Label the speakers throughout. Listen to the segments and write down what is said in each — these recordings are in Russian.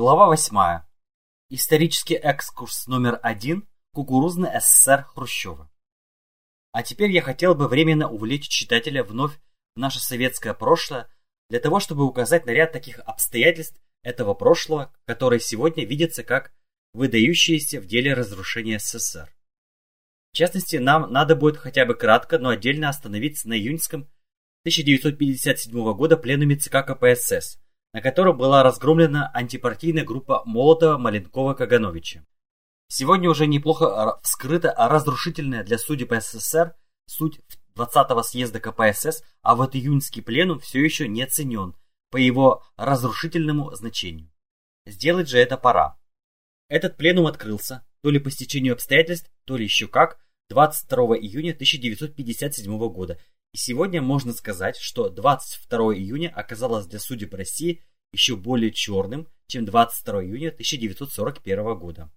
Speaker 1: Глава 8. Исторический экскурс номер один. Кукурузный СССР Хрущева. А теперь я хотел бы временно увлечь читателя вновь в наше советское прошлое, для того, чтобы указать на ряд таких обстоятельств этого прошлого, которые сегодня видятся как выдающиеся в деле разрушения СССР. В частности, нам надо будет хотя бы кратко, но отдельно остановиться на июньском 1957 года пленуме ЦК КПСС, на котором была разгромлена антипартийная группа Молотова, Маленкова, Кагановича. Сегодня уже неплохо вскрыта разрушительная для судеб СССР суть 20-го съезда КПСС, а вот июньский пленум все еще не оценен по его разрушительному значению. Сделать же это пора. Этот пленум открылся, то ли по стечению обстоятельств, то ли еще как, 22 июня 1957 года. И сегодня можно сказать, что 22 июня оказалось для судеб России еще более черным, чем 22 июня 1941 года.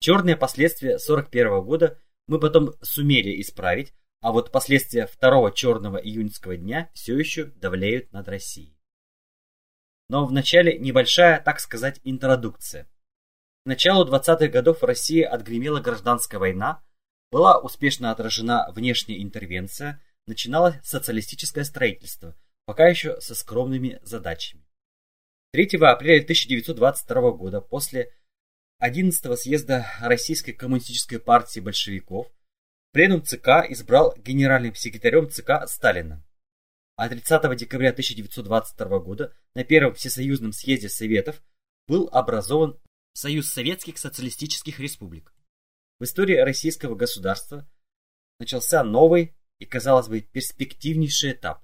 Speaker 1: Черные последствия 1941 года мы потом сумели исправить, а вот последствия второго черного июньского дня все еще давляют над Россией. Но вначале небольшая, так сказать, интродукция. К началу 20-х годов в России отгремела гражданская война, была успешно отражена внешняя интервенция, начиналось социалистическое строительство, пока еще со скромными задачами. 3 апреля 1922 года, после 11-го съезда Российской коммунистической партии большевиков, пленум ЦК избрал генеральным секретарем ЦК Сталина. А 30 декабря 1922 года на Первом Всесоюзном съезде Советов был образован Союз Советских Социалистических Республик. В истории российского государства начался новый и, казалось бы, перспективнейший этап.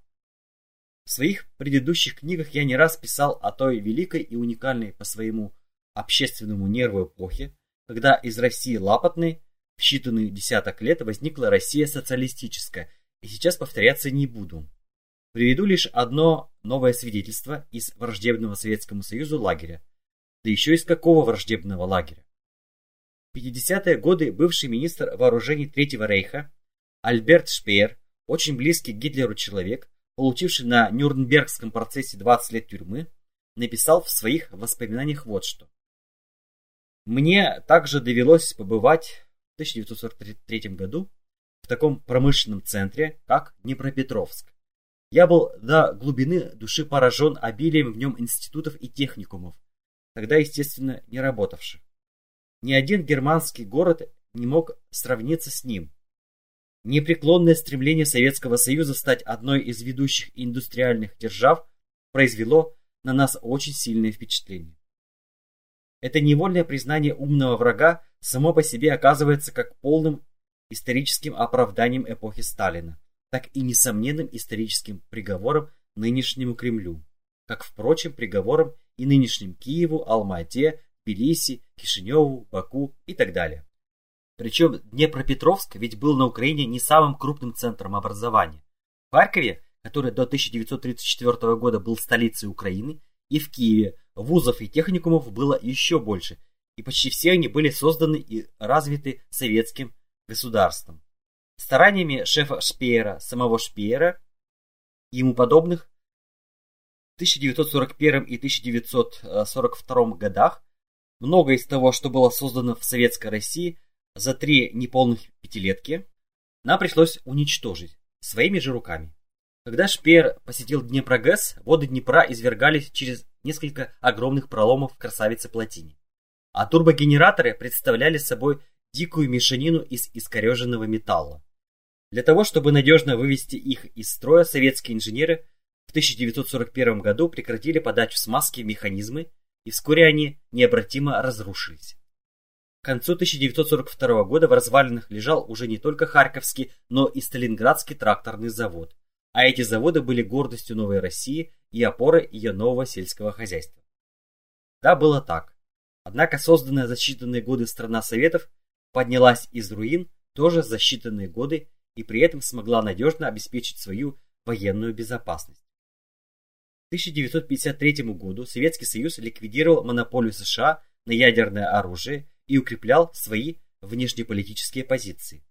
Speaker 1: В своих предыдущих книгах я не раз писал о той великой и уникальной по своему общественному нерву эпохе, когда из России лапотной в считанные десяток лет возникла Россия социалистическая, и сейчас повторяться не буду. Приведу лишь одно новое свидетельство из враждебного Советскому Союзу лагеря, да еще из какого враждебного лагеря? В 50-е годы бывший министр вооружений Третьего Рейха Альберт Шпеер, очень близкий к Гитлеру человек, получивший на Нюрнбергском процессе 20 лет тюрьмы, написал в своих воспоминаниях вот что. Мне также довелось побывать в 1943 году в таком промышленном центре, как Днепропетровск. Я был до глубины души поражен обилием в нем институтов и техникумов, тогда, естественно, не работавших. Ни один германский город не мог сравниться с ним. Непреклонное стремление Советского Союза стать одной из ведущих индустриальных держав произвело на нас очень сильное впечатление. Это невольное признание умного врага само по себе оказывается как полным историческим оправданием эпохи Сталина, так и несомненным историческим приговором нынешнему Кремлю, как, впрочем, приговором и нынешним Киеву, Алма-Ате, Тбилиси, Кишиневу, Баку и так далее. Причем Днепропетровск ведь был на Украине не самым крупным центром образования. В Харькове, который до 1934 года был столицей Украины, и в Киеве вузов и техникумов было еще больше, и почти все они были созданы и развиты советским государством. Стараниями шефа Шпеера, самого Шпеера и ему подобных 1941 и 1942 годах многое из того, что было создано в Советской России за три неполных пятилетки, нам пришлось уничтожить своими же руками. Когда Шпеер посетил Днепрогэс, воды Днепра извергались через несколько огромных проломов в красавице-плотине. А турбогенераторы представляли собой дикую мешанину из искореженного металла. Для того, чтобы надежно вывести их из строя, советские инженеры – в 1941 году прекратили подачу смазки в механизмы, и вскоре они необратимо разрушились. К концу 1942 года в развалинах лежал уже не только Харьковский, но и Сталинградский тракторный завод, а эти заводы были гордостью новой России и опорой ее нового сельского хозяйства. Да, было так. Однако созданная за считанные годы страна Советов поднялась из руин тоже за считанные годы и при этом смогла надежно обеспечить свою военную безопасность. 1953 году Советский Союз ликвидировал монополию США на ядерное оружие и укреплял свои внешнеполитические позиции.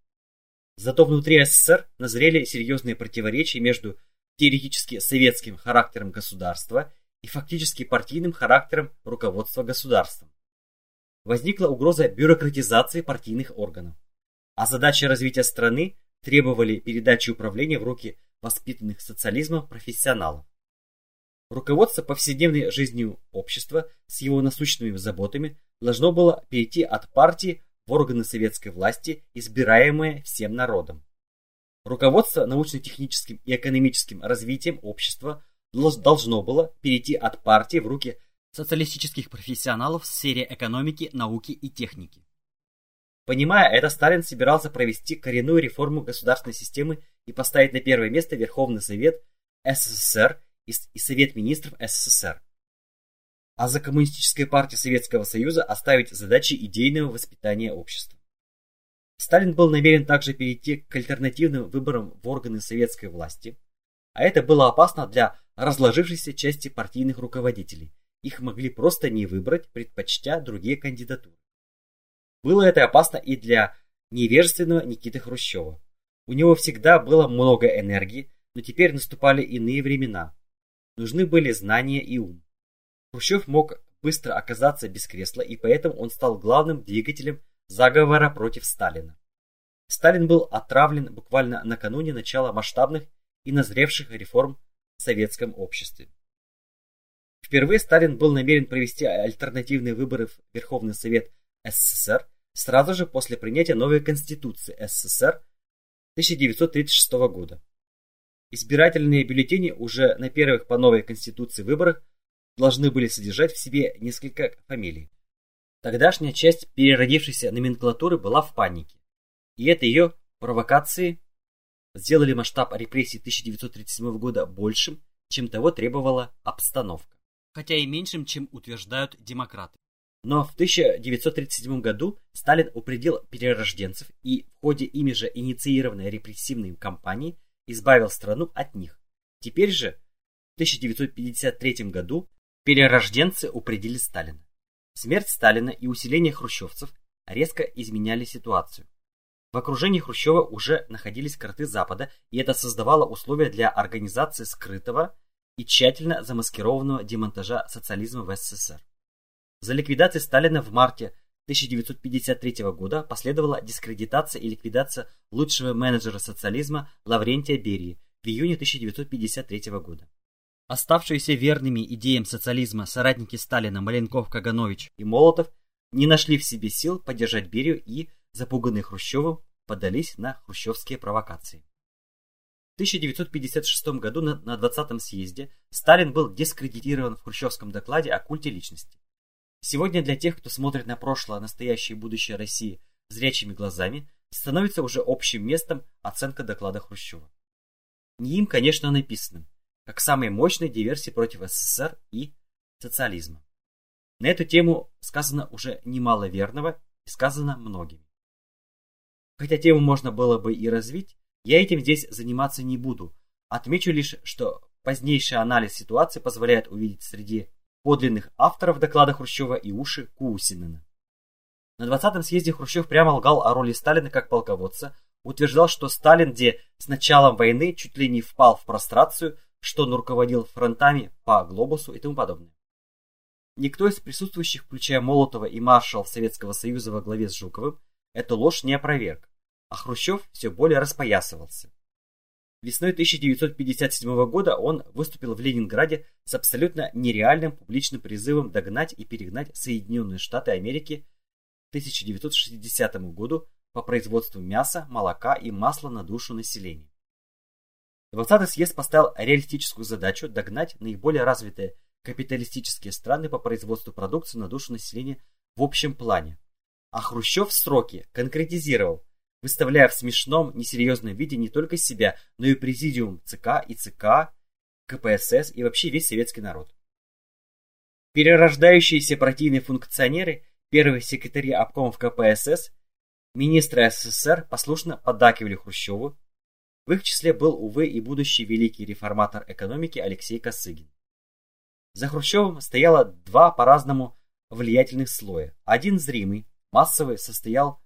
Speaker 1: Зато внутри СССР назрели серьезные противоречия между теоретически советским характером государства и фактически партийным характером руководства государством. Возникла угроза бюрократизации партийных органов, а задачи развития страны требовали передачи управления в руки воспитанных социализмом профессионалов. Руководство повседневной жизнью общества с его насущными заботами должно было перейти от партии в органы советской власти, избираемые всем народом. Руководство научно-техническим и экономическим развитием общества должно было перейти от партии в руки социалистических профессионалов в сфере экономики, науки и техники. Понимая это, Сталин собирался провести коренную реформу государственной системы и поставить на первое место Верховный Совет СССР и Совет Министров СССР. А за Коммунистической партией Советского Союза оставить задачи идейного воспитания общества. Сталин был намерен также перейти к альтернативным выборам в органы советской власти, а это было опасно для разложившейся части партийных руководителей. Их могли просто не выбрать, предпочтя другие кандидатуры. Было это опасно и для невежественного Никиты Хрущева. У него всегда было много энергии, но теперь наступали иные времена. Нужны были знания и ум. Хрущев мог быстро оказаться без кресла, и поэтому он стал главным двигателем заговора против Сталина. Сталин был отравлен буквально накануне начала масштабных и назревших реформ в советском обществе. Впервые Сталин был намерен провести альтернативные выборы в Верховный Совет СССР сразу же после принятия новой Конституции СССР 1936 года. Избирательные бюллетени уже на первых по новой Конституции выборах должны были содержать в себе несколько фамилий. Тогдашняя часть переродившейся номенклатуры была в панике, и это ее провокации сделали масштаб репрессий 1937 года большим, чем того требовала обстановка, хотя и меньшим, чем утверждают демократы. Но в 1937 году Сталин упредил перерожденцев и в ходе ими же инициированной репрессивной кампании избавил страну от них. Теперь же, в 1953 году, перерожденцы упредили Сталина. Смерть Сталина и усиление хрущевцев резко изменяли ситуацию. В окружении Хрущева уже находились карты Запада, и это создавало условия для организации скрытого и тщательно замаскированного демонтажа социализма в СССР. За ликвидацией Сталина в марте 1953 года последовала дискредитация и ликвидация лучшего менеджера социализма Лаврентия Берии в июне 1953 года. Оставшиеся верными идеям социализма соратники Сталина Маленков, Каганович и Молотов не нашли в себе сил поддержать Берию и, запуганные Хрущевым, подались на хрущевские провокации. В 1956 году на 20-м съезде Сталин был дискредитирован в хрущевском докладе о культе личности. Сегодня для тех, кто смотрит на прошлое, настоящее и будущее России зрячими глазами, становится уже общим местом оценка доклада Хрущева. Не им, конечно, написанным, как самой мощной диверсии против СССР и социализма. На эту тему сказано уже немало верного и сказано многими. Хотя тему можно было бы и развить, я этим здесь заниматься не буду. Отмечу лишь, что позднейший анализ ситуации позволяет увидеть среди подлинных авторов доклада Хрущева и уши Кусинена. На 20-м съезде Хрущев прямо лгал о роли Сталина как полководца, утверждал, что Сталин, где с началом войны чуть ли не впал в прострацию, что он руководил фронтами по глобусу и тому подобное. Никто из присутствующих, включая Молотова и маршал Советского Союза во главе с Жуковым, эту ложь не опроверг, а Хрущев все более распоясывался. Весной 1957 года он выступил в Ленинграде с абсолютно нереальным публичным призывом догнать и перегнать Соединенные Штаты Америки к 1960 году по производству мяса, молока и масла на душу населения. 20-й съезд поставил реалистическую задачу догнать наиболее развитые капиталистические страны по производству продукции на душу населения в общем плане. А Хрущев в сроки конкретизировал выставляя в смешном, несерьезном виде не только себя, но и президиум ЦК и ЦК, КПСС и вообще весь советский народ. Перерождающиеся партийные функционеры, первые секретари обкомов КПСС, министры СССР послушно поддакивали Хрущеву. В их числе был, увы, и будущий великий реформатор экономики Алексей Косыгин. За Хрущевым стояло два по-разному влиятельных слоя. Один зримый, массовый, состоял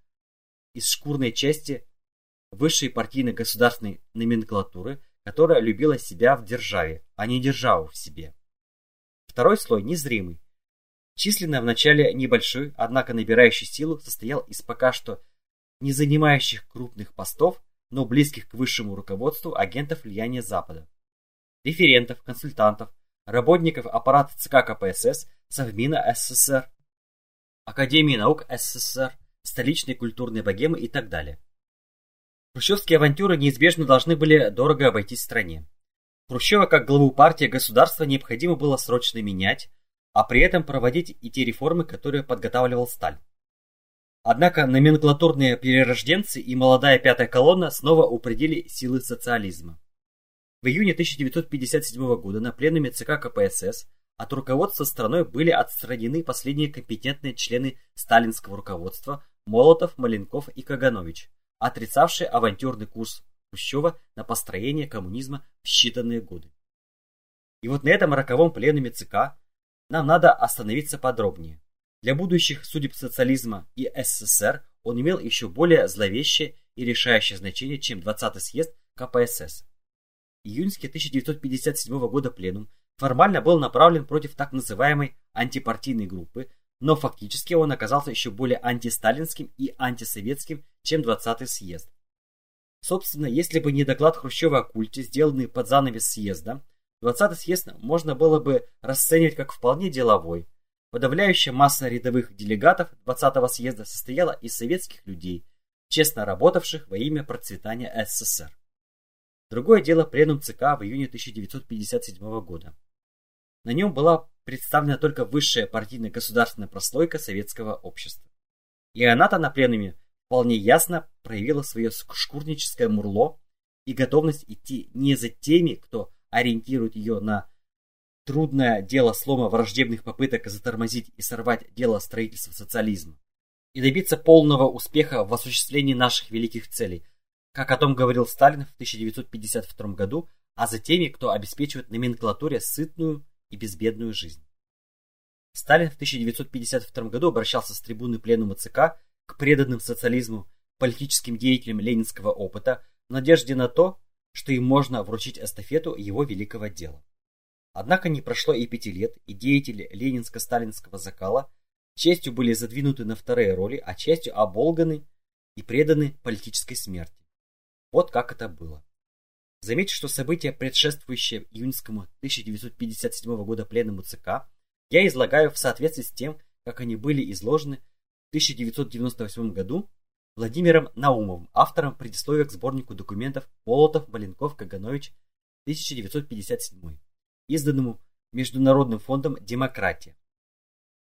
Speaker 1: из шкурной части высшей партийной государственной номенклатуры, которая любила себя в державе, а не державу в себе. Второй слой незримый. Численно вначале небольшой, однако набирающий силу, состоял из пока что не занимающих крупных постов, но близких к высшему руководству агентов влияния Запада. Референтов, консультантов, работников аппарата ЦК КПСС, Совмина СССР, Академии наук СССР, столичной культурной богемы и так далее. Хрущевские авантюры неизбежно должны были дорого обойтись стране. Хрущева как главу партии государства необходимо было срочно менять, а при этом проводить и те реформы, которые подготавливал Сталин. Однако номенклатурные перерожденцы и молодая пятая колонна снова упредили силы социализма. В июне 1957 года на пленуме ЦК КПСС от руководства страной были отстранены последние компетентные члены сталинского руководства Молотов, Маленков и Каганович, отрицавшие авантюрный курс Хрущева на построение коммунизма в считанные годы. И вот на этом роковом пленуме ЦК нам надо остановиться подробнее. Для будущих судеб социализма и СССР он имел еще более зловещее и решающее значение, чем 20-й съезд КПСС. Июньский 1957 года пленум формально был направлен против так называемой антипартийной группы, но фактически он оказался еще более антисталинским и антисоветским, чем 20-й съезд. Собственно, если бы не доклад Хрущева о культе, сделанный под занавес съезда, 20-й съезд можно было бы расценивать как вполне деловой, Подавляющая масса рядовых делегатов 20-го съезда состояла из советских людей, честно работавших во имя процветания СССР. Другое дело пленум ЦК в июне 1957 года. На нем была представлена только высшая партийная государственная прослойка советского общества. И она-то на пленуме вполне ясно проявила свое шкурническое мурло и готовность идти не за теми, кто ориентирует ее на Трудное дело слома враждебных попыток затормозить и сорвать дело строительства социализма и добиться полного успеха в осуществлении наших великих целей, как о том говорил Сталин в 1952 году, а за теми, кто обеспечивает номенклатуре сытную и безбедную жизнь. Сталин в 1952 году обращался с трибуны пленума ЦК к преданным социализму политическим деятелям ленинского опыта в надежде на то, что им можно вручить эстафету его великого дела. Однако не прошло и пяти лет, и деятели ленинско-сталинского закала частью были задвинуты на вторые роли, а частью оболганы и преданы политической смерти. Вот как это было. Заметьте, что события, предшествующие июньскому 1957 года пленному ЦК, я излагаю в соответствии с тем, как они были изложены в 1998 году Владимиром Наумовым, автором предисловия к сборнику документов Молотов, Маленков, Каганович, 1957 изданному Международным фондом «Демократия».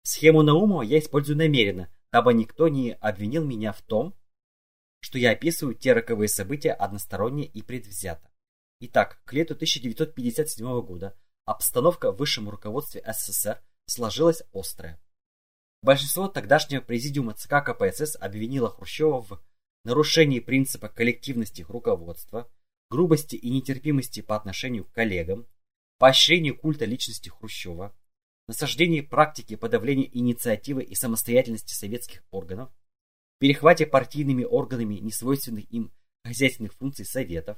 Speaker 1: Схему Наумова я использую намеренно, дабы никто не обвинил меня в том, что я описываю те роковые события односторонне и предвзято. Итак, к лету 1957 года обстановка в высшем руководстве СССР сложилась острая. Большинство тогдашнего президиума ЦК КПСС обвинило Хрущева в нарушении принципа коллективности руководства, грубости и нетерпимости по отношению к коллегам, поощрение культа личности Хрущева, насаждение практики подавления инициативы и самостоятельности советских органов, перехвате партийными органами несвойственных им хозяйственных функций советов,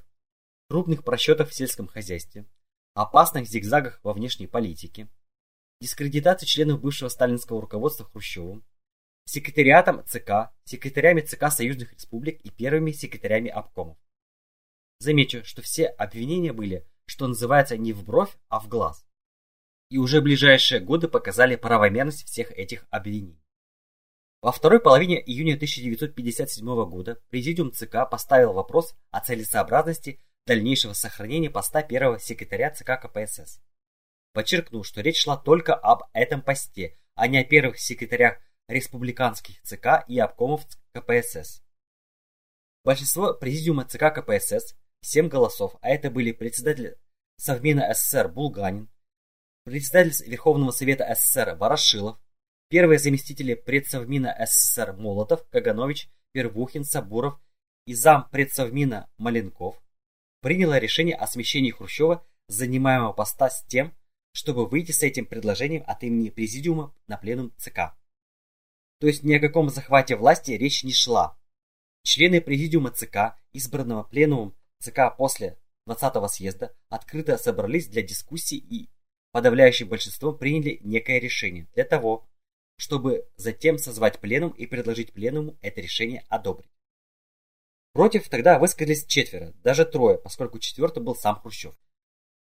Speaker 1: крупных просчетов в сельском хозяйстве, опасных зигзагах во внешней политике, дискредитации членов бывшего сталинского руководства Хрущевым, секретариатом ЦК, секретарями ЦК союзных республик и первыми секретарями обкомов. Замечу, что все обвинения были что называется, не в бровь, а в глаз. И уже ближайшие годы показали правомерность всех этих обвинений. Во второй половине июня 1957 года Президиум ЦК поставил вопрос о целесообразности дальнейшего сохранения поста первого секретаря ЦК КПСС. Подчеркну, что речь шла только об этом посте, а не о первых секретарях республиканских ЦК и обкомов КПСС. Большинство Президиума ЦК КПСС Семь голосов, а это были председатель Совмина СССР Булганин, председатель Верховного Совета СССР Ворошилов, первые заместители предсовмина СССР Молотов, Каганович, Первухин, Сабуров и зам предсовмина Маленков, приняло решение о смещении Хрущева с занимаемого поста с тем, чтобы выйти с этим предложением от имени Президиума на пленум ЦК. То есть ни о каком захвате власти речь не шла. Члены Президиума ЦК, избранного пленумом ЦК после 20-го съезда открыто собрались для дискуссий и подавляющим большинством приняли некое решение для того, чтобы затем созвать пленум и предложить пленуму это решение одобрить. Против тогда высказались четверо, даже трое, поскольку четвертый был сам Хрущев.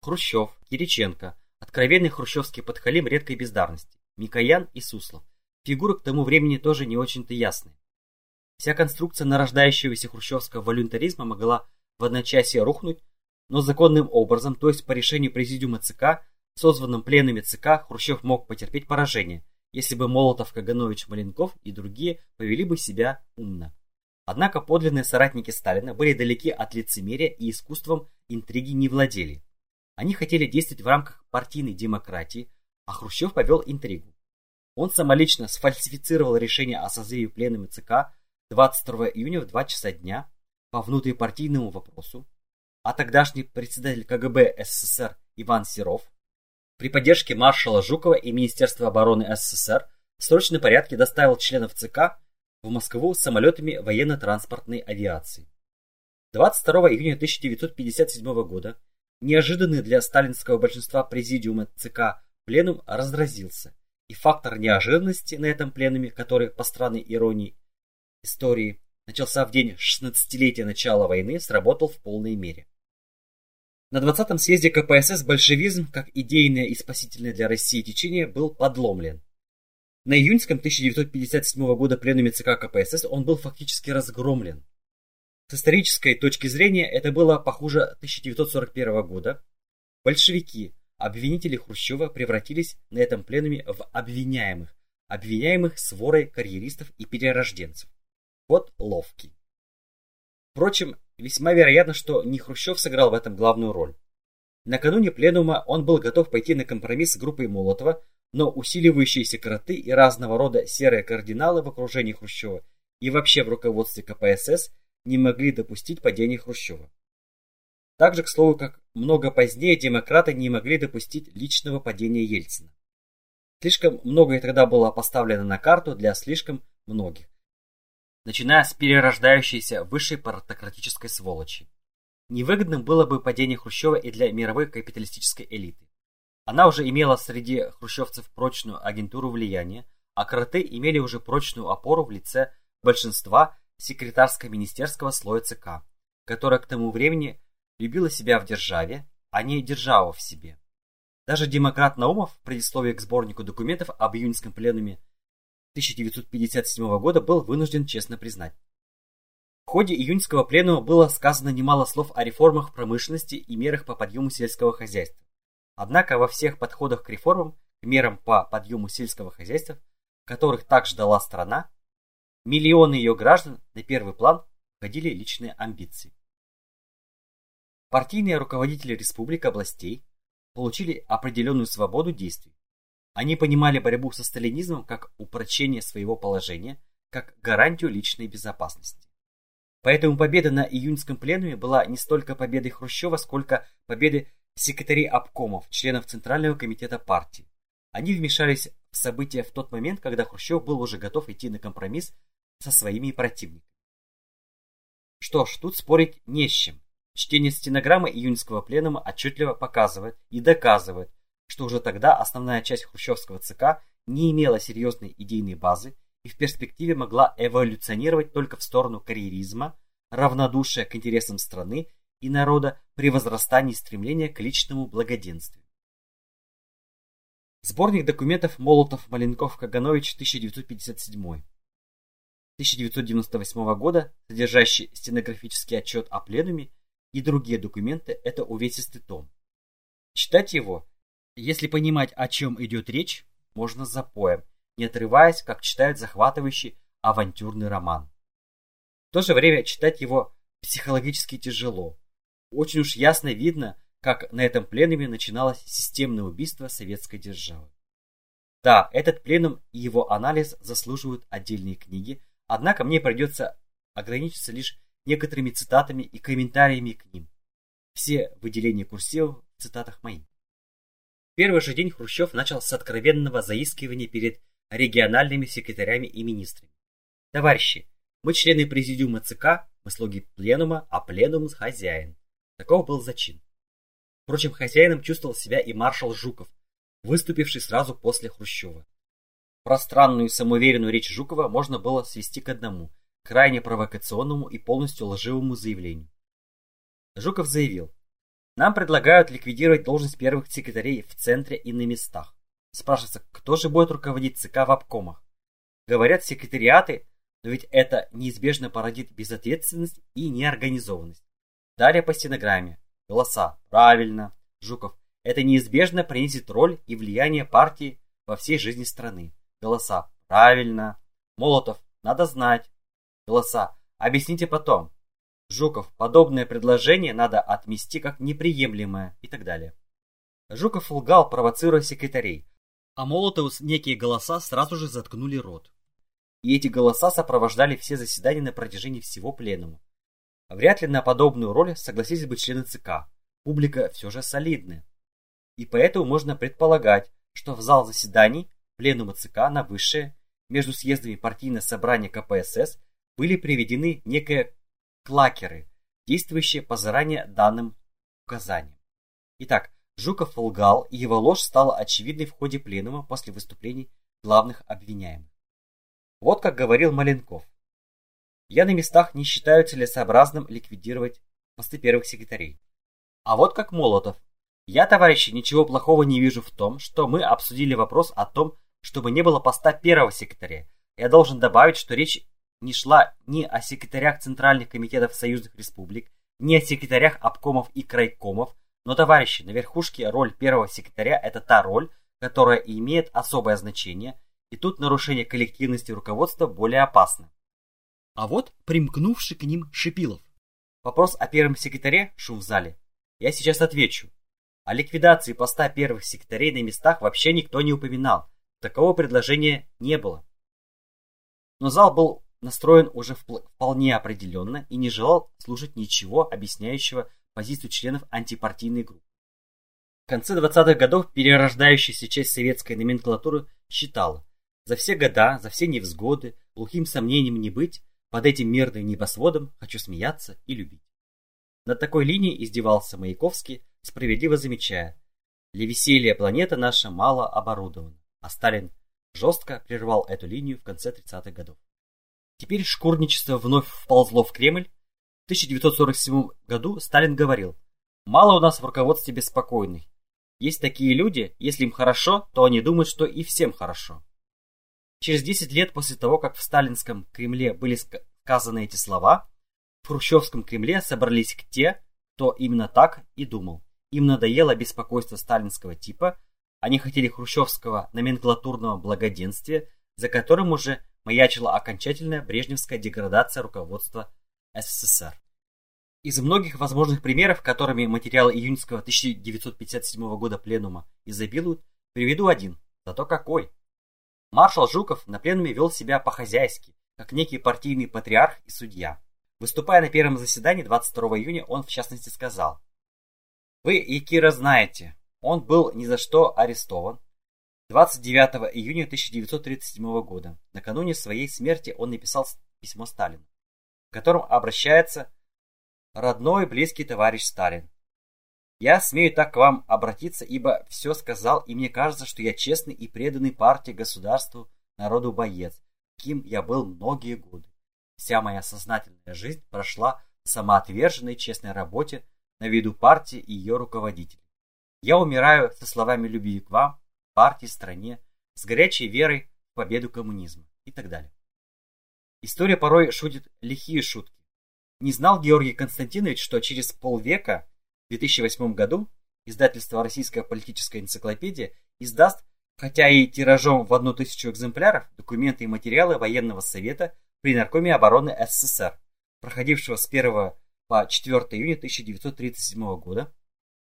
Speaker 1: Хрущев, Кириченко, откровенный хрущевский подхалим редкой бездарности, Микоян и Суслов. Фигуры к тому времени тоже не очень-то ясные. Вся конструкция нарождающегося хрущевского волюнтаризма могла в одночасье рухнуть, но законным образом, то есть по решению президиума ЦК, созванным пленами ЦК, Хрущев мог потерпеть поражение, если бы Молотов, Каганович, Маленков и другие повели бы себя умно. Однако подлинные соратники Сталина были далеки от лицемерия и искусством интриги не владели. Они хотели действовать в рамках партийной демократии, а Хрущев повел интригу. Он самолично сфальсифицировал решение о созыве пленами ЦК 22 июня в 2 часа дня по внутрипартийному вопросу, а тогдашний председатель КГБ СССР Иван Серов при поддержке маршала Жукова и Министерства обороны СССР в срочном порядке доставил членов ЦК в Москву самолетами военно-транспортной авиации. 22 июня 1957 года неожиданный для сталинского большинства президиума ЦК пленум разразился, и фактор неожиданности на этом пленуме, который по странной иронии истории начался в день 16-летия начала войны, сработал в полной мере. На 20-м съезде КПСС большевизм, как идейное и спасительное для России течение, был подломлен. На июньском 1957 года пленуме ЦК КПСС он был фактически разгромлен. С исторической точки зрения это было похуже 1941 года. Большевики, обвинители Хрущева, превратились на этом пленуме в обвиняемых, обвиняемых сворой карьеристов и перерожденцев. Вот ловкий. Впрочем, весьма вероятно, что не Хрущев сыграл в этом главную роль. Накануне пленума он был готов пойти на компромисс с группой Молотова, но усиливающиеся кроты и разного рода серые кардиналы в окружении Хрущева и вообще в руководстве КПСС не могли допустить падения Хрущева. Так же, к слову, как много позднее демократы не могли допустить личного падения Ельцина. Слишком многое тогда было поставлено на карту для слишком многих начиная с перерождающейся высшей партократической сволочи. Невыгодным было бы падение Хрущева и для мировой капиталистической элиты. Она уже имела среди хрущевцев прочную агентуру влияния, а кроты имели уже прочную опору в лице большинства секретарско-министерского слоя ЦК, которая к тому времени любила себя в державе, а не державу в себе. Даже демократ Наумов в предисловии к сборнику документов об июньском пленуме 1957 года был вынужден честно признать. В ходе июньского пленума было сказано немало слов о реформах промышленности и мерах по подъему сельского хозяйства. Однако во всех подходах к реформам, к мерам по подъему сельского хозяйства, которых так ждала страна, миллионы ее граждан на первый план входили личные амбиции. Партийные руководители республик областей получили определенную свободу действий. Они понимали борьбу со сталинизмом как упрочение своего положения, как гарантию личной безопасности. Поэтому победа на июньском пленуме была не столько победой Хрущева, сколько победой секретарей обкомов, членов Центрального комитета партии. Они вмешались в события в тот момент, когда Хрущев был уже готов идти на компромисс со своими противниками. Что ж, тут спорить не с чем. Чтение стенограммы июньского пленума отчетливо показывает и доказывает, что уже тогда основная часть хрущевского ЦК не имела серьезной идейной базы и в перспективе могла эволюционировать только в сторону карьеризма, равнодушия к интересам страны и народа при возрастании стремления к личному благоденствию. Сборник документов Молотов-Маленков-Каганович 1957 1998 года, содержащий стенографический отчет о пленуме и другие документы, это увесистый том. Читать его если понимать, о чем идет речь, можно с запоем, не отрываясь, как читают захватывающий авантюрный роман. В то же время читать его психологически тяжело. Очень уж ясно видно, как на этом пленуме начиналось системное убийство советской державы. Да, этот пленум и его анализ заслуживают отдельные книги, однако мне придется ограничиться лишь некоторыми цитатами и комментариями к ним. Все выделения курсивов в цитатах мои первый же день Хрущев начал с откровенного заискивания перед региональными секретарями и министрами. Товарищи, мы члены президиума ЦК, мы слуги пленума, а пленум хозяин. Таков был зачин. Впрочем, хозяином чувствовал себя и маршал Жуков, выступивший сразу после Хрущева. Пространную и самоуверенную речь Жукова можно было свести к одному, крайне провокационному и полностью лживому заявлению. Жуков заявил, нам предлагают ликвидировать должность первых секретарей в центре и на местах. Спрашивается, кто же будет руководить ЦК в обкомах? Говорят, секретариаты, но ведь это неизбежно породит безответственность и неорганизованность. Далее по стенограмме. Голоса. Правильно. Жуков. Это неизбежно принесет роль и влияние партии во всей жизни страны. Голоса. Правильно. Молотов. Надо знать. Голоса. Объясните потом. Жуков. Подобное предложение надо отмести как неприемлемое и так далее. Жуков лгал, провоцируя секретарей. А Молотову некие голоса сразу же заткнули рот. И эти голоса сопровождали все заседания на протяжении всего пленума. Вряд ли на подобную роль согласились бы члены ЦК. Публика все же солидная. И поэтому можно предполагать, что в зал заседаний пленума ЦК на высшее между съездами партийное собрание КПСС были приведены некие клакеры, действующие по заранее данным указаниям. Итак, Жуков лгал, и его ложь стала очевидной в ходе пленума после выступлений главных обвиняемых. Вот как говорил Маленков. Я на местах не считаю целесообразным ликвидировать посты первых секретарей. А вот как Молотов. Я, товарищи, ничего плохого не вижу в том, что мы обсудили вопрос о том, чтобы не было поста первого секретаря. Я должен добавить, что речь не шла ни о секретарях Центральных комитетов союзных республик, ни о секретарях обкомов и крайкомов, но, товарищи, на верхушке роль первого секретаря – это та роль, которая имеет особое значение, и тут нарушение коллективности руководства более опасно. А вот примкнувший к ним Шипилов. Вопрос о первом секретаре, шум в зале. Я сейчас отвечу. О ликвидации поста первых секретарей на местах вообще никто не упоминал. Такого предложения не было. Но зал был настроен уже вполне определенно и не желал слушать ничего, объясняющего позицию членов антипартийной группы. В конце 20-х годов перерождающаяся часть советской номенклатуры считала, за все года, за все невзгоды, глухим сомнением не быть, под этим мирным небосводом хочу смеяться и любить. Над такой линией издевался Маяковский, справедливо замечая, для веселья планета наша мало оборудована, а Сталин жестко прервал эту линию в конце 30-х годов. Теперь шкурничество вновь вползло в Кремль, 1947 году Сталин говорил, «Мало у нас в руководстве беспокойных. Есть такие люди, если им хорошо, то они думают, что и всем хорошо». Через 10 лет после того, как в сталинском Кремле были сказаны эти слова, в хрущевском Кремле собрались те, кто именно так и думал. Им надоело беспокойство сталинского типа, они хотели хрущевского номенклатурного благоденствия, за которым уже маячила окончательная брежневская деградация руководства СССР. Из многих возможных примеров, которыми материалы июньского 1957 года пленума изобилуют, приведу один, зато какой. Маршал Жуков на пленуме вел себя по-хозяйски, как некий партийный патриарх и судья. Выступая на первом заседании 22 июня, он в частности сказал, «Вы, Якира, знаете, он был ни за что арестован. 29 июня 1937 года, накануне своей смерти, он написал письмо Сталину, в котором обращается родной близкий товарищ Сталин. Я смею так к вам обратиться, ибо все сказал, и мне кажется, что я честный и преданный партии, государству, народу боец, кем я был многие годы. Вся моя сознательная жизнь прошла в самоотверженной честной работе на виду партии и ее руководителей. Я умираю со словами любви к вам, партии, стране, с горячей верой в победу коммунизма и так далее. История порой шутит лихие шутки. Не знал Георгий Константинович, что через полвека, в 2008 году, издательство «Российская политическая энциклопедия» издаст, хотя и тиражом в одну тысячу экземпляров, документы и материалы военного совета при Наркоме обороны СССР, проходившего с 1 по 4 июня 1937 года,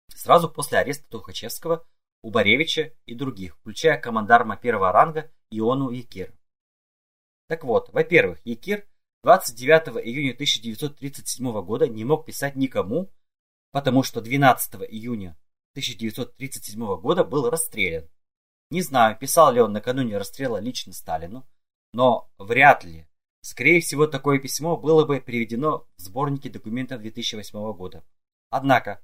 Speaker 1: сразу после ареста Тухачевского, Убаревича и других, включая командарма первого ранга Иону Якир. Так вот, во-первых, Якир 29 июня 1937 года не мог писать никому, потому что 12 июня 1937 года был расстрелян. Не знаю, писал ли он накануне расстрела лично Сталину, но вряд ли. Скорее всего, такое письмо было бы переведено в сборнике документов 2008 года. Однако,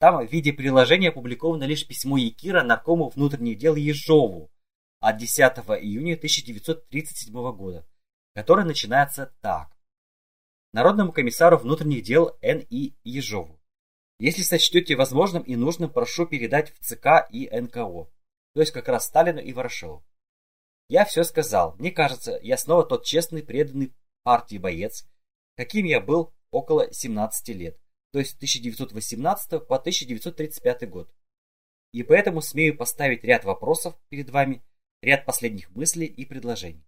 Speaker 1: Там в виде приложения опубликовано лишь письмо Якира наркому внутренних дел Ежову от 10 июня 1937 года, которое начинается так. Народному комиссару внутренних дел Н.И. Ежову. Если сочтете возможным и нужным, прошу передать в ЦК и НКО, то есть как раз Сталину и Ворошилову. Я все сказал. Мне кажется, я снова тот честный, преданный партии боец, каким я был около 17 лет, то есть 1918 по 1935 год. И поэтому смею поставить ряд вопросов перед вами, ряд последних мыслей и предложений.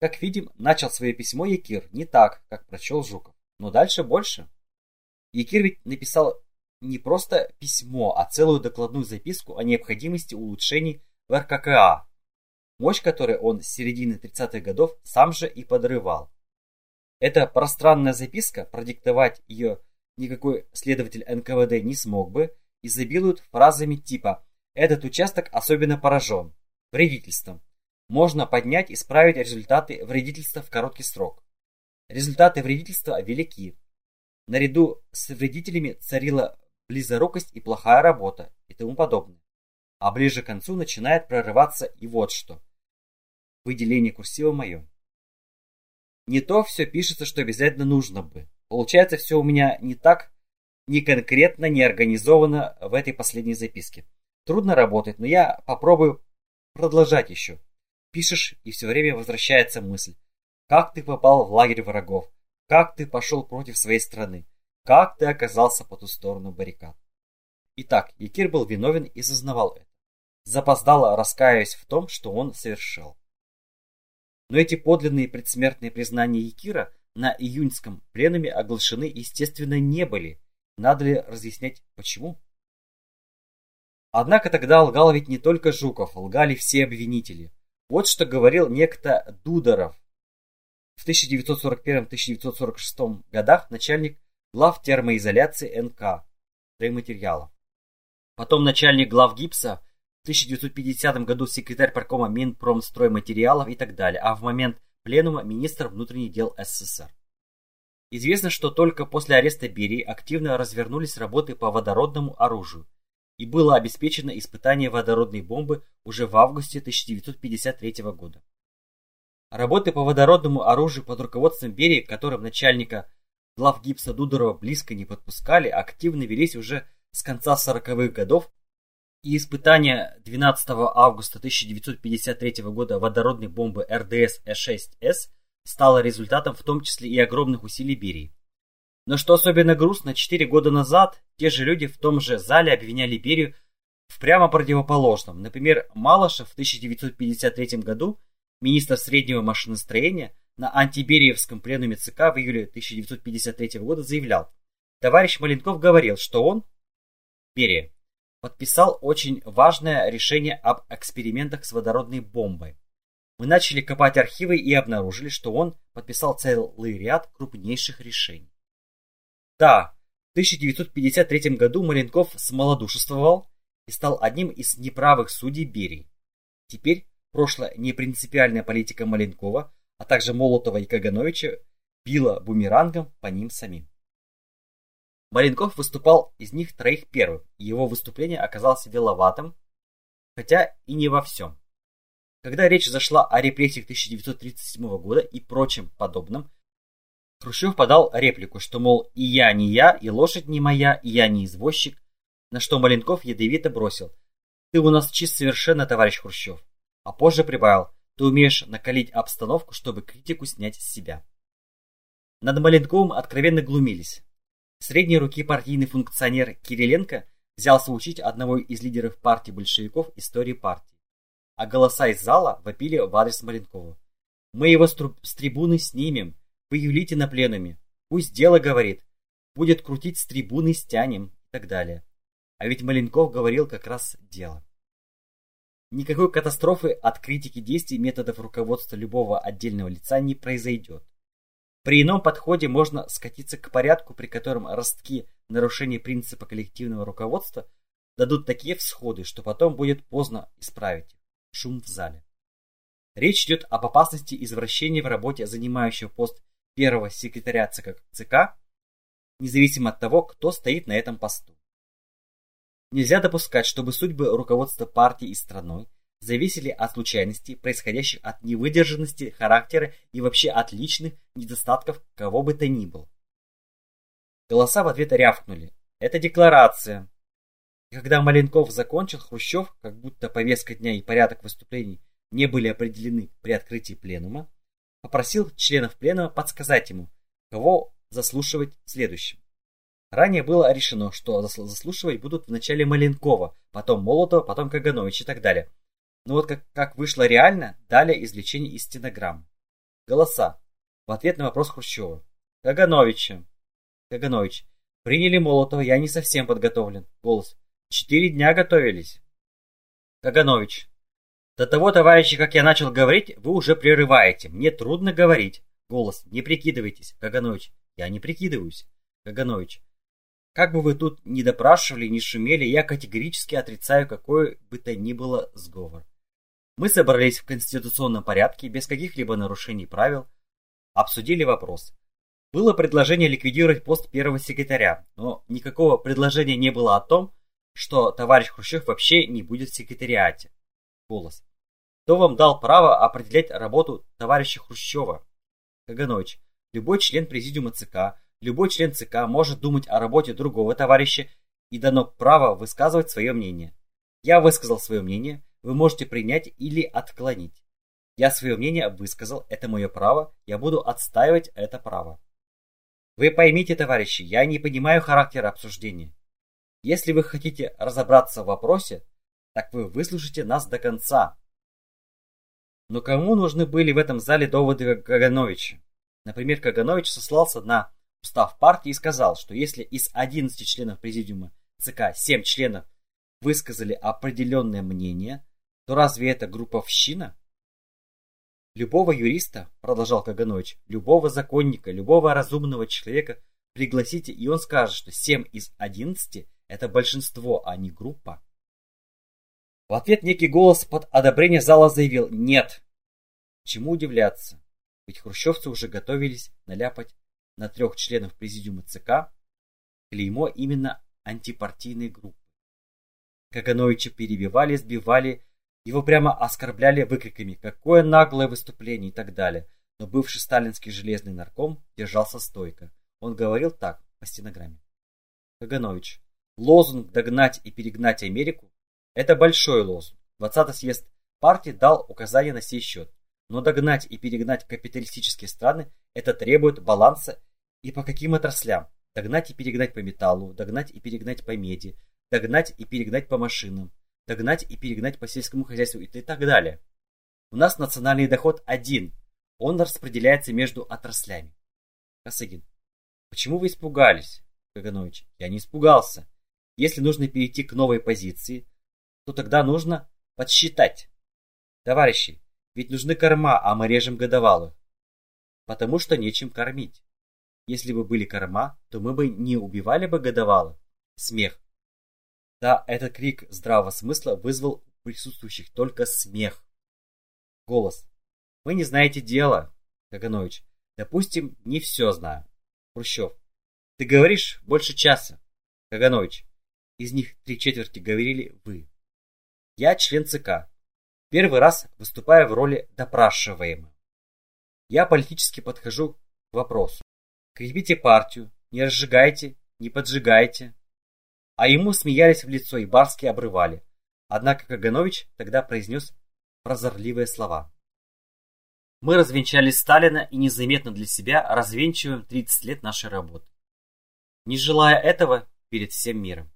Speaker 1: Как видим, начал свое письмо Якир не так, как прочел Жуков, но дальше больше. Якир ведь написал не просто письмо, а целую докладную записку о необходимости улучшений в РККА, мощь которой он с середины 30-х годов сам же и подрывал. Эта пространная записка, продиктовать ее никакой следователь НКВД не смог бы, изобилует фразами типа «Этот участок особенно поражен», вредительством. Можно поднять и исправить результаты вредительства в короткий срок. Результаты вредительства велики. Наряду с вредителями царила близорукость и плохая работа и тому подобное. А ближе к концу начинает прорываться и вот что. Выделение курсива мое. Не то все пишется, что обязательно нужно бы. Получается, все у меня не так, не конкретно, не организовано в этой последней записке. Трудно работать, но я попробую продолжать еще. Пишешь, и все время возвращается мысль. Как ты попал в лагерь врагов? Как ты пошел против своей страны? Как ты оказался по ту сторону баррикад? Итак, Якир был виновен и сознавал это. Запоздало раскаиваясь в том, что он совершил. Но эти подлинные предсмертные признания Якира на июньском пленуме оглашены, естественно, не были. Надо ли разъяснять, почему? Однако тогда лгал ведь не только Жуков, лгали все обвинители. Вот что говорил некто Дударов. В 1941-1946 годах начальник глав термоизоляции НК стройматериалов. Потом начальник глав гипса в 1950 году секретарь паркома Минпромстройматериалов и так далее, а в момент пленума министр внутренних дел СССР. Известно, что только после ареста Берии активно развернулись работы по водородному оружию, и было обеспечено испытание водородной бомбы уже в августе 1953 года. Работы по водородному оружию под руководством Берии, которым начальника глав гипса Дудорова близко не подпускали, активно велись уже с конца 40-х годов и испытание 12 августа 1953 года водородной бомбы РДС-Э6С стало результатом в том числе и огромных усилий Берии. Но что особенно грустно, 4 года назад те же люди в том же зале обвиняли Берию в прямо противоположном. Например, Малышев в 1953 году, министр среднего машиностроения, на антибериевском пленуме ЦК в июле 1953 года заявлял, товарищ Маленков говорил, что он, Берия, подписал очень важное решение об экспериментах с водородной бомбой. Мы начали копать архивы и обнаружили, что он подписал целый ряд крупнейших решений. Да, в 1953 году Маленков смолодушествовал и стал одним из неправых судей Берии. Теперь прошлая непринципиальная политика Маленкова, а также Молотова и Кагановича била бумерангом по ним самим. Маленков выступал из них троих первым, и его выступление оказалось виловатым, хотя и не во всем. Когда речь зашла о репрессиях 1937 года и прочем подобном, Хрущев подал реплику, что, мол, и я не я, и лошадь не моя, и я не извозчик, на что Маленков ядовито бросил. Ты у нас чист совершенно, товарищ Хрущев. А позже прибавил, ты умеешь накалить обстановку, чтобы критику снять с себя. Над Маленковым откровенно глумились. Средней руки партийный функционер Кириленко взялся учить одного из лидеров партии большевиков истории партии. А голоса из зала вопили в адрес Маленкова. «Мы его с, с трибуны снимем, вы юлите на пленуме, пусть дело говорит, будет крутить с трибуны стянем» и так далее. А ведь Маленков говорил как раз дело. Никакой катастрофы от критики действий методов руководства любого отдельного лица не произойдет. При ином подходе можно скатиться к порядку, при котором ростки нарушения принципа коллективного руководства дадут такие всходы, что потом будет поздно исправить. Шум в зале. Речь идет об опасности извращения в работе занимающего пост первого секретаря ЦК, ЦК независимо от того, кто стоит на этом посту. Нельзя допускать, чтобы судьбы руководства партии и страной зависели от случайностей, происходящих от невыдержанности характера и вообще от личных недостатков кого бы то ни было. Голоса в ответ рявкнули. Это декларация. И когда Маленков закончил, Хрущев, как будто повестка дня и порядок выступлений не были определены при открытии пленума, попросил членов пленума подсказать ему, кого заслушивать следующим. Ранее было решено, что заслушивать будут вначале Маленкова, потом Молотова, потом Каганович и так далее. Но вот как, как вышло реально, далее извлечение из стенограмм. Голоса. В ответ на вопрос Хрущева. Кагановича. Каганович. Приняли Молотова, я не совсем подготовлен. Голос. Четыре дня готовились. Каганович. До того, товарищи, как я начал говорить, вы уже прерываете. Мне трудно говорить. Голос. Не прикидывайтесь. Каганович. Я не прикидываюсь. Каганович. Как бы вы тут ни допрашивали, ни шумели, я категорически отрицаю какой бы то ни было сговор. Мы собрались в конституционном порядке, без каких-либо нарушений правил, обсудили вопрос. Было предложение ликвидировать пост первого секретаря, но никакого предложения не было о том, что товарищ Хрущев вообще не будет в секретариате. Голос. Кто вам дал право определять работу товарища Хрущева? Каганович. Любой член президиума ЦК, любой член ЦК может думать о работе другого товарища и дано право высказывать свое мнение. Я высказал свое мнение, вы можете принять или отклонить. Я свое мнение высказал, это мое право, я буду отстаивать это право. Вы поймите, товарищи, я не понимаю характера обсуждения. Если вы хотите разобраться в вопросе, так вы выслушайте нас до конца. Но кому нужны были в этом зале доводы Кагановича? Например, Каганович сослался на устав партии сказал, что если из 11 членов президиума ЦК 7 членов высказали определенное мнение, то разве это групповщина? Любого юриста, продолжал Каганович, любого законника, любого разумного человека пригласите, и он скажет, что 7 из 11 это большинство, а не группа. В ответ некий голос под одобрение зала заявил «Нет». Чему удивляться? Ведь хрущевцы уже готовились наляпать на трех членов президиума ЦК клеймо именно антипартийной группы. Кагановича перебивали, сбивали его прямо оскорбляли выкриками «Какое наглое выступление!» и так далее. Но бывший сталинский железный нарком держался стойко. Он говорил так, по стенограмме. Каганович, лозунг «Догнать и перегнать Америку» – это большой лозунг. 20-й съезд партии дал указания на сей счет. Но догнать и перегнать капиталистические страны – это требует баланса и по каким отраслям. Догнать и перегнать по металлу, догнать и перегнать по меди, догнать и перегнать по машинам, догнать и перегнать по сельскому хозяйству и так далее. У нас национальный доход один, он распределяется между отраслями. Косыгин. Почему вы испугались, Каганович? Я не испугался. Если нужно перейти к новой позиции, то тогда нужно подсчитать. Товарищи, ведь нужны корма, а мы режем годовалых. Потому что нечем кормить. Если бы были корма, то мы бы не убивали бы годовалых. Смех. Да, этот крик здравого смысла вызвал у присутствующих только смех. Голос. Вы не знаете дела, Каганович. Допустим, не все знаю. Хрущев. Ты говоришь больше часа. Каганович. Из них три четверти говорили вы. Я член ЦК. Первый раз выступаю в роли допрашиваемого. Я политически подхожу к вопросу. Крепите партию, не разжигайте, не поджигайте, а ему смеялись в лицо и барски обрывали. Однако Каганович тогда произнес прозорливые слова. Мы развенчали Сталина и незаметно для себя развенчиваем 30 лет нашей работы. Не желая этого перед всем миром.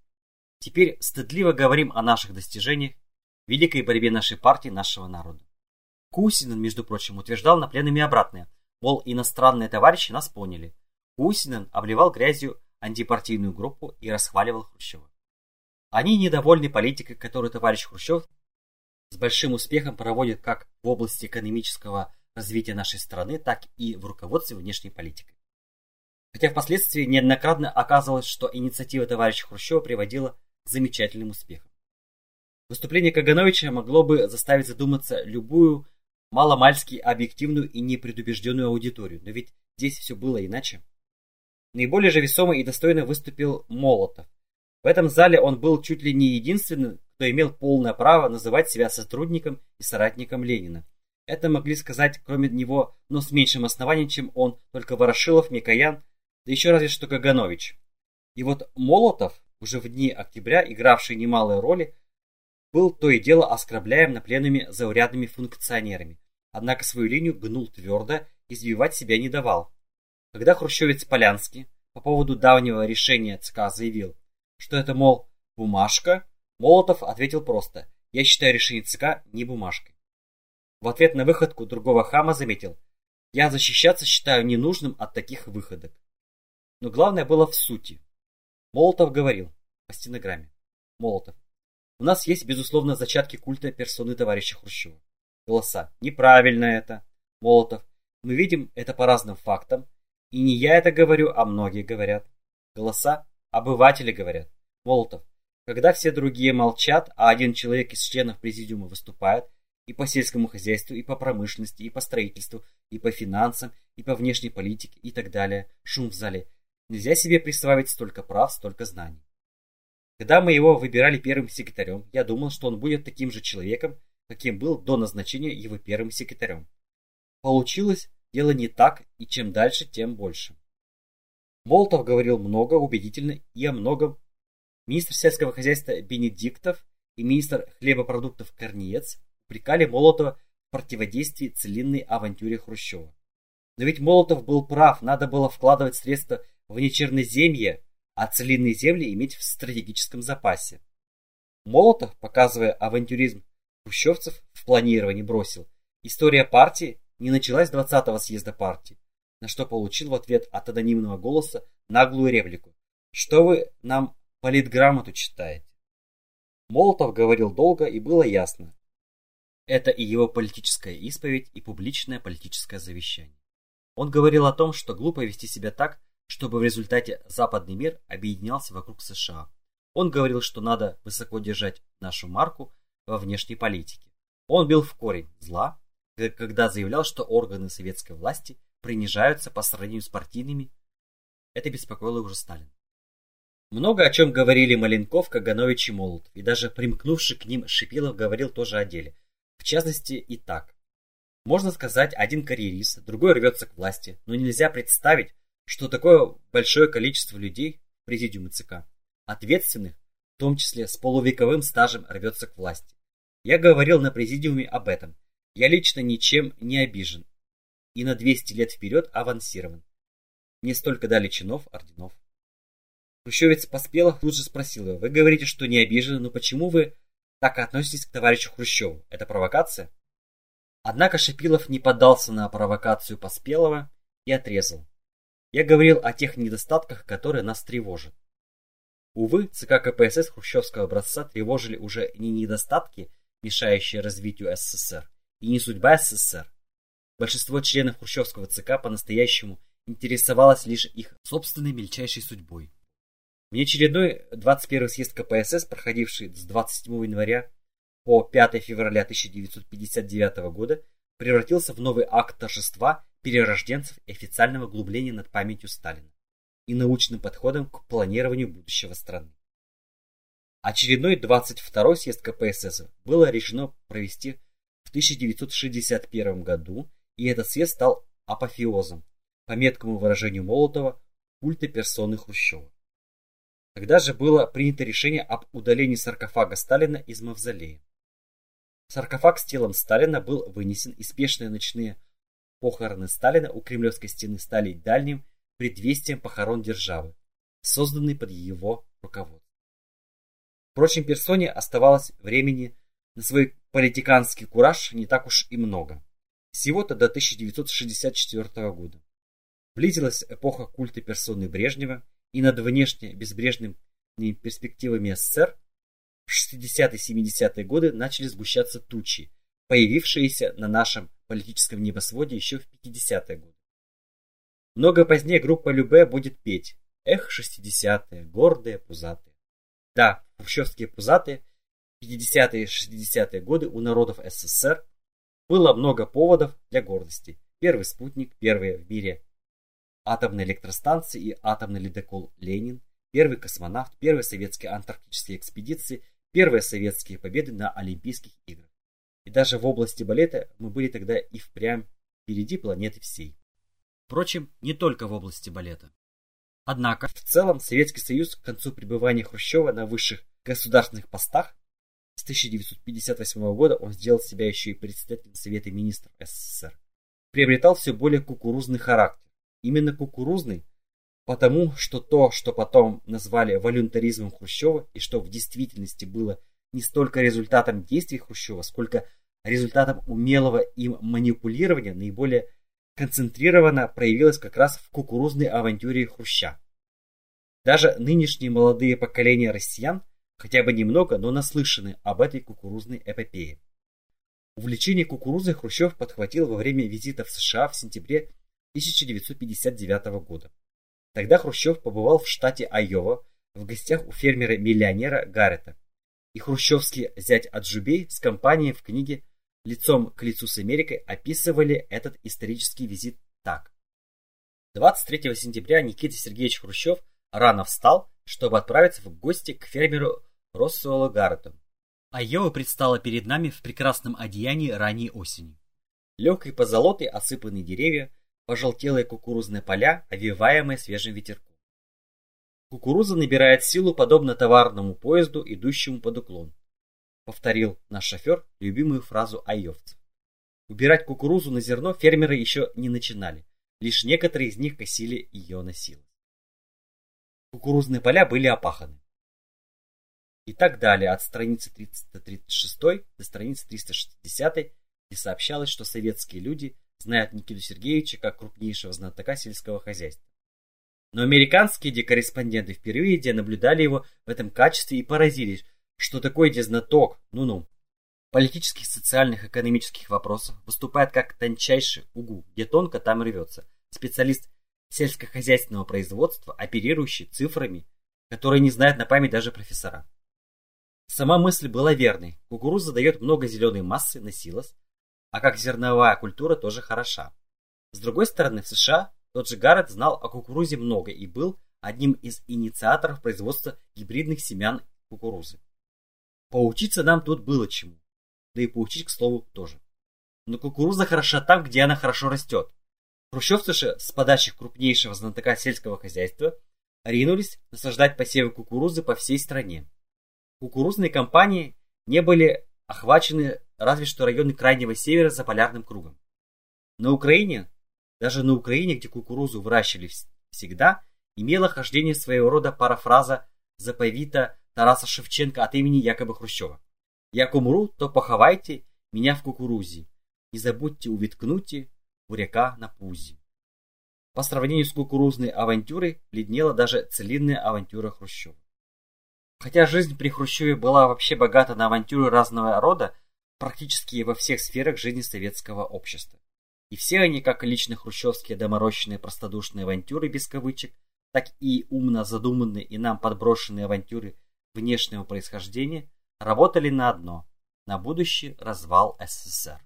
Speaker 1: Теперь стыдливо говорим о наших достижениях, великой борьбе нашей партии, нашего народа. Кусинин, между прочим, утверждал на пленуме обратное, мол, иностранные товарищи нас поняли. Кусинин обливал грязью антипартийную группу и расхваливал Хрущева. Они недовольны политикой, которую товарищ Хрущев с большим успехом проводит как в области экономического развития нашей страны, так и в руководстве внешней политикой. Хотя впоследствии неоднократно оказывалось, что инициатива товарища Хрущева приводила к замечательным успехам. Выступление Кагановича могло бы заставить задуматься любую маломальски объективную и непредубежденную аудиторию, но ведь здесь все было иначе. Наиболее же весомо и достойно выступил Молотов. В этом зале он был чуть ли не единственным, кто имел полное право называть себя сотрудником и соратником Ленина. Это могли сказать, кроме него, но с меньшим основанием, чем он, только Ворошилов, Микоян, да еще разве что Каганович. И вот Молотов, уже в дни октября, игравший немалые роли, был то и дело оскорбляем на пленуме заурядными функционерами, однако свою линию гнул твердо и сбивать себя не давал. Когда хрущевец Полянский по поводу давнего решения ЦК заявил, что это, мол, бумажка, Молотов ответил просто «Я считаю решение ЦК не бумажкой». В ответ на выходку другого хама заметил «Я защищаться считаю ненужным от таких выходок». Но главное было в сути. Молотов говорил по стенограмме. Молотов. У нас есть, безусловно, зачатки культа персоны товарища Хрущева. Голоса. Неправильно это. Молотов. Мы видим это по разным фактам. И не я это говорю, а многие говорят. Голоса. Обыватели говорят. Молотов. Когда все другие молчат, а один человек из членов президиума выступает, и по сельскому хозяйству, и по промышленности, и по строительству, и по финансам, и по внешней политике, и так далее. Шум в зале. Нельзя себе присваивать столько прав, столько знаний. Когда мы его выбирали первым секретарем, я думал, что он будет таким же человеком, каким был до назначения его первым секретарем. Получилось дело не так, и чем дальше, тем больше. Молотов говорил много, убедительно и о многом. Министр сельского хозяйства Бенедиктов и министр хлебопродуктов Корнеец упрекали Молотова в противодействии целинной авантюре Хрущева. Но ведь Молотов был прав, надо было вкладывать средства в нечерноземье, а целинные земли иметь в стратегическом запасе. Молотов, показывая авантюризм хрущевцев, в планировании бросил. История партии не началась 20-го съезда партии, на что получил в ответ от анонимного голоса наглую реплику. Что вы нам политграмоту читаете? Молотов говорил долго и было ясно. Это и его политическая исповедь, и публичное политическое завещание. Он говорил о том, что глупо вести себя так, чтобы в результате западный мир объединялся вокруг США. Он говорил, что надо высоко держать нашу марку во внешней политике. Он бил в корень зла, когда заявлял, что органы советской власти принижаются по сравнению с партийными. Это беспокоило уже Сталин. Много о чем говорили Маленков, Каганович и Молотов, и даже примкнувший к ним Шипилов говорил тоже о деле. В частности и так. Можно сказать, один карьерист, другой рвется к власти, но нельзя представить, что такое большое количество людей в президиуме ЦК, ответственных, в том числе с полувековым стажем, рвется к власти. Я говорил на президиуме об этом. Я лично ничем не обижен и на 200 лет вперед авансирован. Мне столько дали чинов, орденов. Хрущевец Поспелов тут же спросил его, вы говорите, что не обижены, но почему вы так относитесь к товарищу Хрущеву? Это провокация? Однако Шипилов не поддался на провокацию Поспелова и отрезал. Я говорил о тех недостатках, которые нас тревожат. Увы, ЦК КПСС хрущевского образца тревожили уже не недостатки, мешающие развитию СССР, и не судьба СССР. Большинство членов хрущевского ЦК по-настоящему интересовалось лишь их собственной мельчайшей судьбой. Внеочередной 21 съезд КПСС, проходивший с 27 января по 5 февраля 1959 года, превратился в новый акт торжества перерожденцев и официального углубления над памятью Сталина и научным подходом к планированию будущего страны. Очередной 22-й съезд КПСС было решено провести в 1961 году, и этот съезд стал апофеозом, по меткому выражению Молотова, культа персоны Хрущева. Тогда же было принято решение об удалении саркофага Сталина из мавзолея. Саркофаг с телом Сталина был вынесен, и спешные ночные Похороны Сталина у Кремлевской стены стали дальним предвестием похорон державы, созданной под его руководством. Впрочем, персоне оставалось времени на свой политиканский кураж не так уж и много. Всего-то до 1964 года. Близилась эпоха культа персоны Брежнева, и над внешне безбрежными перспективами СССР в 60-70-е годы начали сгущаться тучи, появившиеся на нашем политическом небосводе еще в 50-е годы. Много позднее группа Любе будет петь «Эх, 60-е, гордые, пузатые». Да, хрущевские пузатые, 50-е и 60-е годы у народов СССР было много поводов для гордости. Первый спутник, первые в мире атомной электростанции и атомный ледокол «Ленин», первый космонавт, первые советские антарктические экспедиции, первые советские победы на Олимпийских играх. И даже в области балета мы были тогда и впрямь впереди планеты всей. Впрочем, не только в области балета. Однако, в целом, Советский Союз к концу пребывания Хрущева на высших государственных постах с 1958 года он сделал себя еще и председателем Совета Министров СССР. Приобретал все более кукурузный характер. Именно кукурузный, потому что то, что потом назвали волюнтаризмом Хрущева и что в действительности было не столько результатом действий Хрущева, сколько результатом умелого им манипулирования, наиболее концентрированно проявилось как раз в кукурузной авантюре Хруща. Даже нынешние молодые поколения россиян хотя бы немного, но наслышаны об этой кукурузной эпопее. Увлечение кукурузой Хрущев подхватил во время визита в США в сентябре 1959 года. Тогда Хрущев побывал в штате Айова в гостях у фермера-миллионера Гаррета. И хрущевский зять Аджубей с компанией в книге «Лицом к лицу с Америкой» описывали этот исторический визит так. 23 сентября Никита Сергеевич Хрущев рано встал, чтобы отправиться в гости к фермеру Россуэллу Гаррету. Айова предстала перед нами в прекрасном одеянии ранней осени. Легкой позолотой осыпанные деревья, пожелтелые кукурузные поля, овиваемые свежим ветерком. Кукуруза набирает силу, подобно товарному поезду, идущему под уклон. Повторил наш шофер любимую фразу айовцев. Убирать кукурузу на зерно фермеры еще не начинали, лишь некоторые из них косили ее на силу. Кукурузные поля были опаханы. И так далее, от страницы 336 до страницы 360, где сообщалось, что советские люди знают Никиту Сергеевича как крупнейшего знатока сельского хозяйства. Но американские декорреспонденты впервые наблюдали его в этом качестве и поразились, что такой дезнаток, ну-ну, политических, социальных, экономических вопросов выступает как тончайший угу, где тонко, там рвется. Специалист сельскохозяйственного производства, оперирующий цифрами, которые не знают на память даже профессора. Сама мысль была верной. Кукуруза дает много зеленой массы на силос, а как зерновая культура тоже хороша. С другой стороны, в США тот же Гаррет знал о кукурузе много и был одним из инициаторов производства гибридных семян кукурузы. Поучиться нам тут было чему. Да и поучить, к слову, тоже. Но кукуруза хороша там, где она хорошо растет. Хрущевцы же с подачи крупнейшего знатока сельского хозяйства ринулись насаждать посевы кукурузы по всей стране. Кукурузные компании не были охвачены разве что районы крайнего севера за полярным кругом. На Украине, даже на Украине, где кукурузу выращивали всегда, имела хождение своего рода парафраза заповита Тараса Шевченко от имени якобы Хрущева. «Як умру, то поховайте меня в кукурузе, не забудьте увиткнуть буряка на пузе». По сравнению с кукурузной авантюрой бледнела даже целинная авантюра Хрущева. Хотя жизнь при Хрущеве была вообще богата на авантюры разного рода, практически во всех сферах жизни советского общества. И все они, как лично хрущевские доморощенные простодушные авантюры без кавычек, так и умно задуманные и нам подброшенные авантюры внешнего происхождения работали на одно – на будущий развал СССР.